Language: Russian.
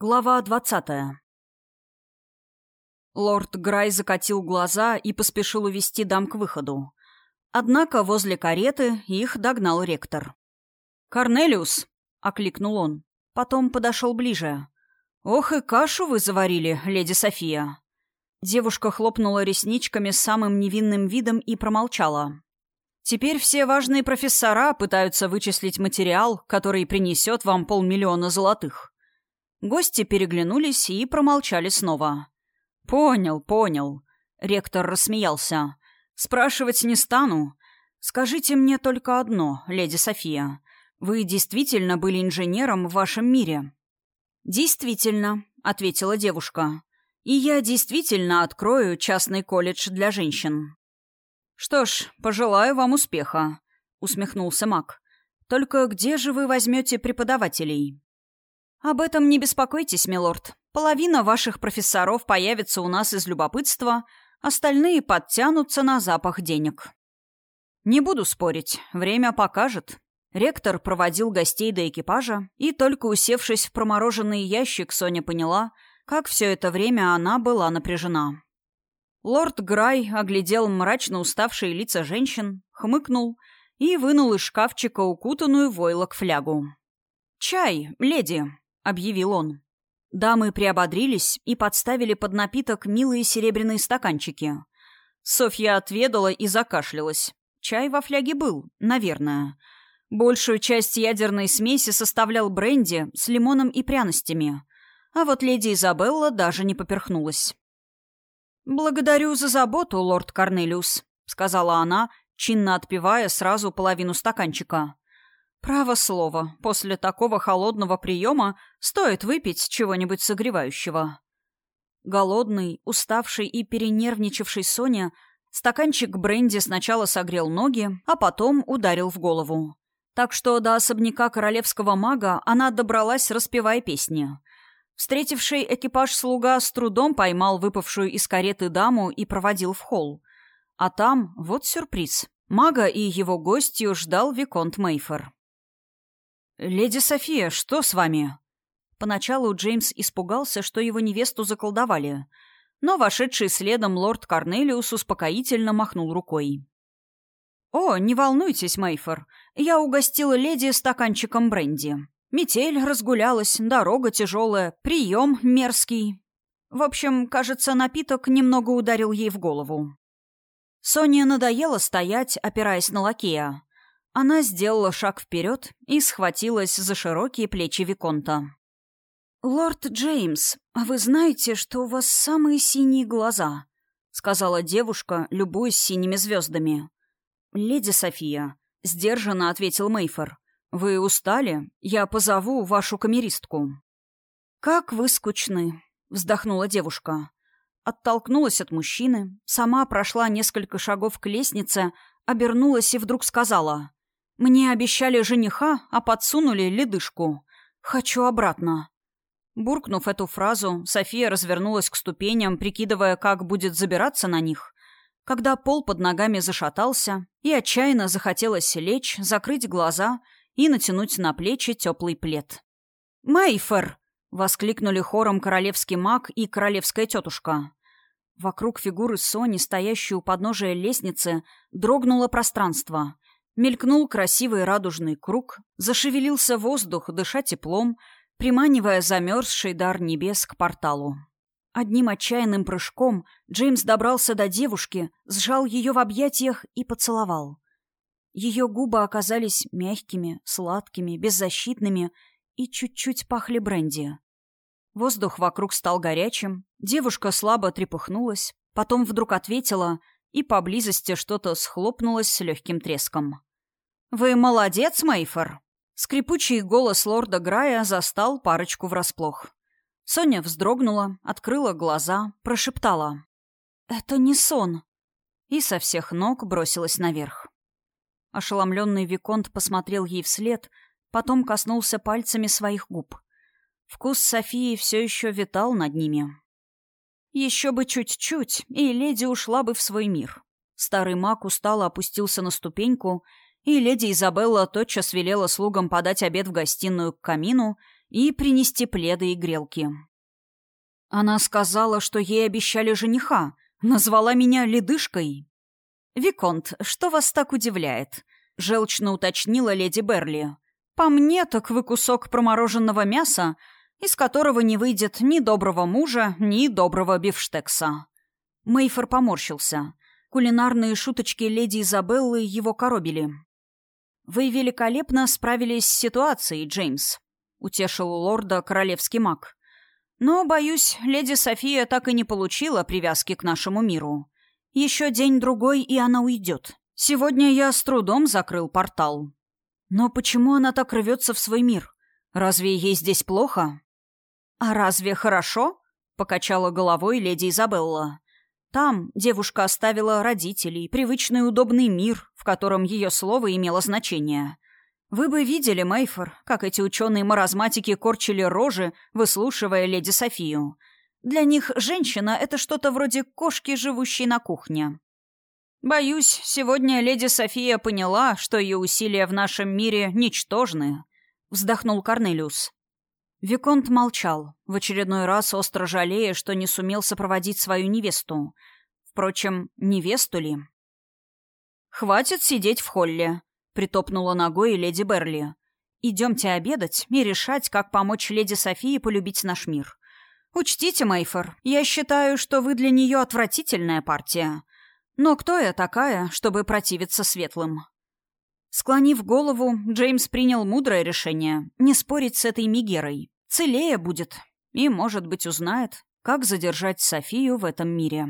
Глава двадцатая. Лорд Грай закатил глаза и поспешил увести дам к выходу. Однако возле кареты их догнал ректор. «Корнелиус!» — окликнул он. Потом подошел ближе. «Ох и кашу вы заварили, леди София!» Девушка хлопнула ресничками с самым невинным видом и промолчала. «Теперь все важные профессора пытаются вычислить материал, который принесет вам полмиллиона золотых». Гости переглянулись и промолчали снова. «Понял, понял», — ректор рассмеялся. «Спрашивать не стану. Скажите мне только одно, леди София. Вы действительно были инженером в вашем мире?» «Действительно», — ответила девушка. «И я действительно открою частный колледж для женщин». «Что ж, пожелаю вам успеха», — усмехнулся Мак. «Только где же вы возьмете преподавателей?» «Об этом не беспокойтесь, милорд. Половина ваших профессоров появится у нас из любопытства, остальные подтянутся на запах денег». «Не буду спорить. Время покажет». Ректор проводил гостей до экипажа, и только усевшись в промороженный ящик, Соня поняла, как все это время она была напряжена. Лорд Грай оглядел мрачно уставшие лица женщин, хмыкнул и вынул из шкафчика укутанную войлок флягу. «Чай, леди!» Объявил он. Дамы приободрились и подставили под напиток милые серебряные стаканчики. Софья отведала и закашлялась. Чай во фляге был, наверное. Большую часть ядерной смеси составлял бренди с лимоном и пряностями. А вот леди Изабелла даже не поперхнулась. «Благодарю за заботу, лорд Корнелиус», — сказала она, чинно отпивая сразу половину стаканчика. Право слово, после такого холодного приема стоит выпить чего-нибудь согревающего. Голодный, уставший и перенервничавший Соня стаканчик бренди сначала согрел ноги, а потом ударил в голову. Так что до особняка королевского мага она добралась, распевая песни. Встретивший экипаж слуга с трудом поймал выпавшую из кареты даму и проводил в холл. А там, вот сюрприз, мага и его гостью ждал Виконт Мейфер. «Леди София, что с вами?» Поначалу Джеймс испугался, что его невесту заколдовали, но вошедший следом лорд Корнелиус успокоительно махнул рукой. «О, не волнуйтесь, Мейфор, я угостила леди стаканчиком бренди. Метель разгулялась, дорога тяжелая, прием мерзкий. В общем, кажется, напиток немного ударил ей в голову». Соне надоело стоять, опираясь на лакея. Она сделала шаг вперед и схватилась за широкие плечи Виконта. «Лорд Джеймс, а вы знаете, что у вас самые синие глаза?» — сказала девушка, любуясь синими звездами. «Леди София», — сдержанно ответил Мейфор. «Вы устали? Я позову вашу камеристку». «Как вы скучны», — вздохнула девушка. Оттолкнулась от мужчины, сама прошла несколько шагов к лестнице, обернулась и вдруг сказала. Мне обещали жениха, а подсунули ледышку. Хочу обратно. Буркнув эту фразу, София развернулась к ступеням, прикидывая, как будет забираться на них, когда пол под ногами зашатался, и отчаянно захотелось лечь, закрыть глаза и натянуть на плечи теплый плед. «Мейфер!» — воскликнули хором королевский маг и королевская тетушка. Вокруг фигуры Сони, стоящей у подножия лестницы, дрогнуло пространство — Мелькнул красивый радужный круг, зашевелился воздух, дыша теплом, приманивая замерзший дар небес к порталу. Одним отчаянным прыжком Джеймс добрался до девушки, сжал ее в объятиях и поцеловал. Ее губы оказались мягкими, сладкими, беззащитными и чуть-чуть пахли бренди. Воздух вокруг стал горячим, девушка слабо трепыхнулась, потом вдруг ответила, и поблизости что-то схлопнулось с легким треском. «Вы молодец, Мейфор!» Скрипучий голос лорда Грая застал парочку врасплох. Соня вздрогнула, открыла глаза, прошептала. «Это не сон!» И со всех ног бросилась наверх. Ошеломленный Виконт посмотрел ей вслед, потом коснулся пальцами своих губ. Вкус Софии все еще витал над ними. Еще бы чуть-чуть, и леди ушла бы в свой мир. Старый маг устало опустился на ступеньку и леди Изабелла тотчас велела слугам подать обед в гостиную к камину и принести пледы и грелки. Она сказала, что ей обещали жениха, назвала меня ледышкой. «Виконт, что вас так удивляет?» — желчно уточнила леди Берли. «По мне, так вы кусок промороженного мяса, из которого не выйдет ни доброго мужа, ни доброго бифштекса». Мейфор поморщился. Кулинарные шуточки леди Изабеллы его коробили. «Вы великолепно справились с ситуацией, Джеймс», — утешил лорда королевский маг. «Но, боюсь, леди София так и не получила привязки к нашему миру. Еще день-другой, и она уйдет. Сегодня я с трудом закрыл портал. Но почему она так рвется в свой мир? Разве ей здесь плохо?» «А разве хорошо?» — покачала головой леди Изабелла. Там девушка оставила родителей, привычный удобный мир, в котором ее слово имело значение. Вы бы видели, Мейфор, как эти ученые-маразматики корчили рожи, выслушивая леди Софию. Для них женщина — это что-то вроде кошки, живущей на кухне. Боюсь, сегодня леди София поняла, что ее усилия в нашем мире ничтожны. Вздохнул Корнелиус. Виконт молчал, в очередной раз остро жалея, что не сумел сопроводить свою невесту. Впрочем, невесту ли? «Хватит сидеть в холле», — притопнула ногой леди Берли. «Идемте обедать и решать, как помочь леди Софии полюбить наш мир. Учтите, Мейфор, я считаю, что вы для нее отвратительная партия. Но кто я такая, чтобы противиться светлым?» Склонив голову, Джеймс принял мудрое решение не спорить с этой Мигерой. Целее будет и, может быть, узнает, как задержать Софию в этом мире.